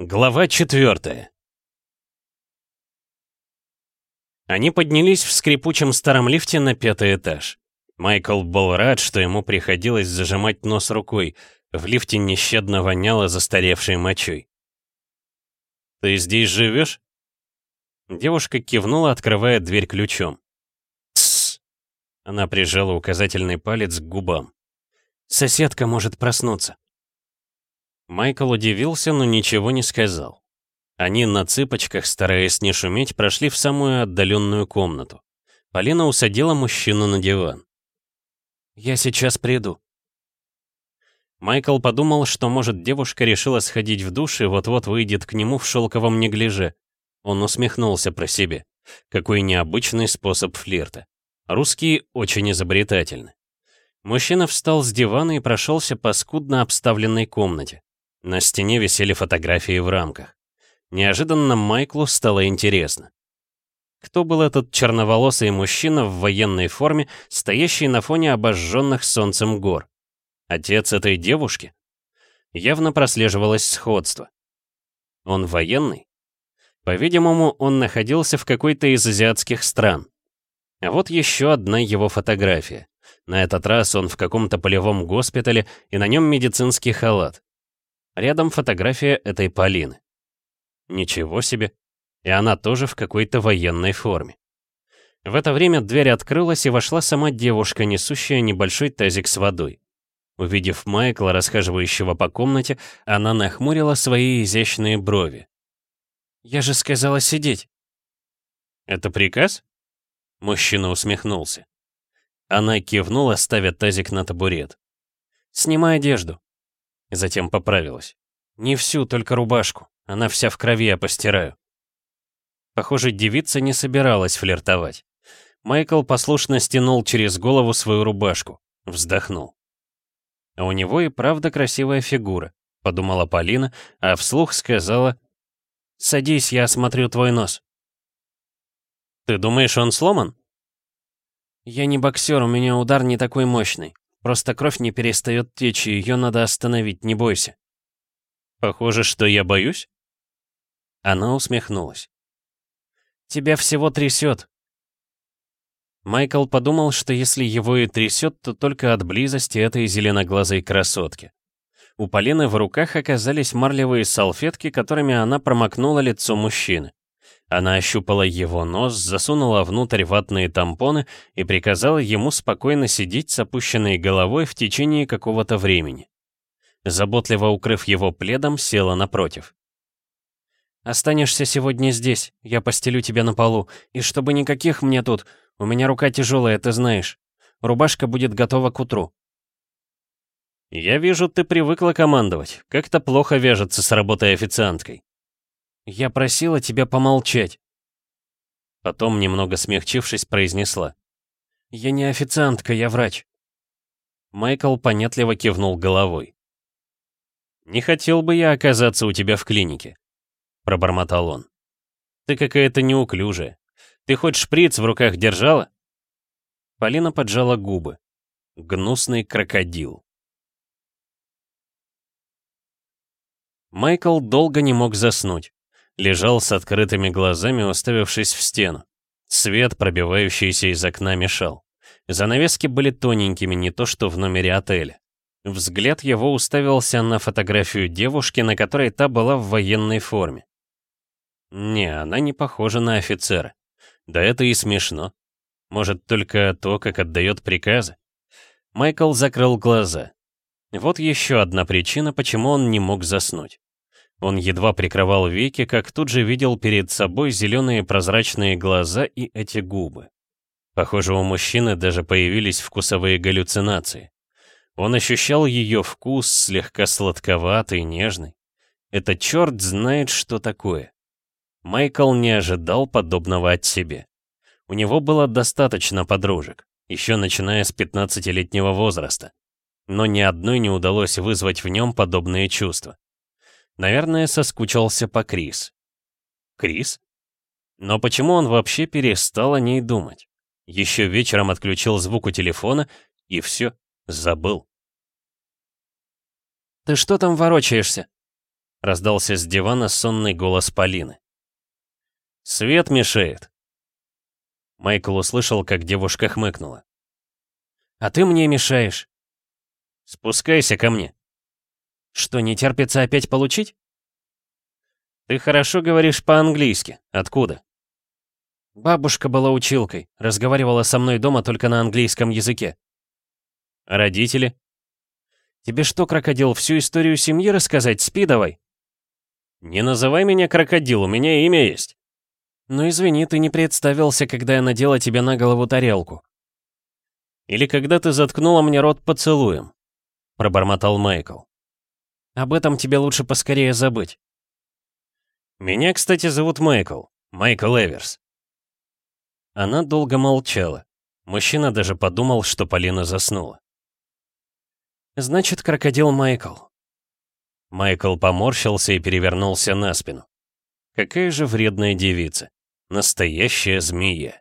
Глава четвертая. Они поднялись в скрипучем старом лифте на пятый этаж. Майкл был рад, что ему приходилось зажимать нос рукой. В лифте нещадно воняло застаревшей мочой. «Ты здесь живешь?» Девушка кивнула, открывая дверь ключом. «Тссс!» Она прижала указательный палец к губам. «Соседка может проснуться». Майкл удивился, но ничего не сказал. Они на цыпочках, стараясь не шуметь, прошли в самую отдаленную комнату. Полина усадила мужчину на диван. «Я сейчас приду». Майкл подумал, что, может, девушка решила сходить в душ и вот-вот выйдет к нему в шелковом неглиже. Он усмехнулся про себя. Какой необычный способ флирта. Русские очень изобретательны. Мужчина встал с дивана и прошелся по скудно обставленной комнате. На стене висели фотографии в рамках. Неожиданно Майклу стало интересно. Кто был этот черноволосый мужчина в военной форме, стоящий на фоне обожженных солнцем гор? Отец этой девушки? Явно прослеживалось сходство. Он военный? По-видимому, он находился в какой-то из азиатских стран. А вот еще одна его фотография. На этот раз он в каком-то полевом госпитале, и на нем медицинский халат. Рядом фотография этой Полины. Ничего себе. И она тоже в какой-то военной форме. В это время дверь открылась, и вошла сама девушка, несущая небольшой тазик с водой. Увидев Майкла, расхаживающего по комнате, она нахмурила свои изящные брови. «Я же сказала сидеть». «Это приказ?» Мужчина усмехнулся. Она кивнула, ставя тазик на табурет. «Снимай одежду». Затем поправилась. «Не всю, только рубашку. Она вся в крови, я постираю». Похоже, девица не собиралась флиртовать. Майкл послушно стянул через голову свою рубашку. Вздохнул. «А у него и правда красивая фигура», — подумала Полина, а вслух сказала «Садись, я осмотрю твой нос». «Ты думаешь, он сломан?» «Я не боксер, у меня удар не такой мощный. Просто кровь не перестает течь, и ее надо остановить, не бойся. Похоже, что я боюсь? Она усмехнулась. Тебя всего трясет. Майкл подумал, что если его и трясет, то только от близости этой зеленоглазой красотки. У Полины в руках оказались марлевые салфетки, которыми она промокнула лицо мужчины. Она ощупала его нос, засунула внутрь ватные тампоны и приказала ему спокойно сидеть с опущенной головой в течение какого-то времени. Заботливо укрыв его пледом, села напротив. «Останешься сегодня здесь, я постелю тебя на полу, и чтобы никаких мне тут, у меня рука тяжелая, ты знаешь. Рубашка будет готова к утру». «Я вижу, ты привыкла командовать, как-то плохо вяжется с работой официанткой». «Я просила тебя помолчать». Потом, немного смягчившись, произнесла. «Я не официантка, я врач». Майкл понятливо кивнул головой. «Не хотел бы я оказаться у тебя в клинике», — пробормотал он. «Ты какая-то неуклюжая. Ты хоть шприц в руках держала?» Полина поджала губы. Гнусный крокодил. Майкл долго не мог заснуть. Лежал с открытыми глазами, уставившись в стену. Свет, пробивающийся из окна, мешал. Занавески были тоненькими, не то что в номере отеля. Взгляд его уставился на фотографию девушки, на которой та была в военной форме. Не, она не похожа на офицера. Да это и смешно. Может, только то, как отдает приказы? Майкл закрыл глаза. Вот еще одна причина, почему он не мог заснуть. Он едва прикрывал веки, как тут же видел перед собой зеленые прозрачные глаза и эти губы. Похоже, у мужчины даже появились вкусовые галлюцинации. Он ощущал ее вкус, слегка сладковатый, нежный. Это черт знает, что такое. Майкл не ожидал подобного от себя. У него было достаточно подружек, еще начиная с 15-летнего возраста. Но ни одной не удалось вызвать в нем подобные чувства. Наверное, соскучился по Крис. Крис? Но почему он вообще перестал о ней думать? Еще вечером отключил звук у телефона, и все, забыл. «Ты что там ворочаешься?» — раздался с дивана сонный голос Полины. «Свет мешает». Майкл услышал, как девушка хмыкнула. «А ты мне мешаешь». «Спускайся ко мне». «Что, не терпится опять получить?» «Ты хорошо говоришь по-английски. Откуда?» «Бабушка была училкой, разговаривала со мной дома только на английском языке». «Родители?» «Тебе что, крокодил, всю историю семьи рассказать? Спи давай». «Не называй меня крокодил, у меня имя есть». «Ну извини, ты не представился, когда я надела тебе на голову тарелку». «Или когда ты заткнула мне рот поцелуем», — пробормотал Майкл. «Об этом тебе лучше поскорее забыть». «Меня, кстати, зовут Майкл, Майкл Эверс». Она долго молчала. Мужчина даже подумал, что Полина заснула. «Значит, крокодил Майкл». Майкл поморщился и перевернулся на спину. Какая же вредная девица. Настоящая змея.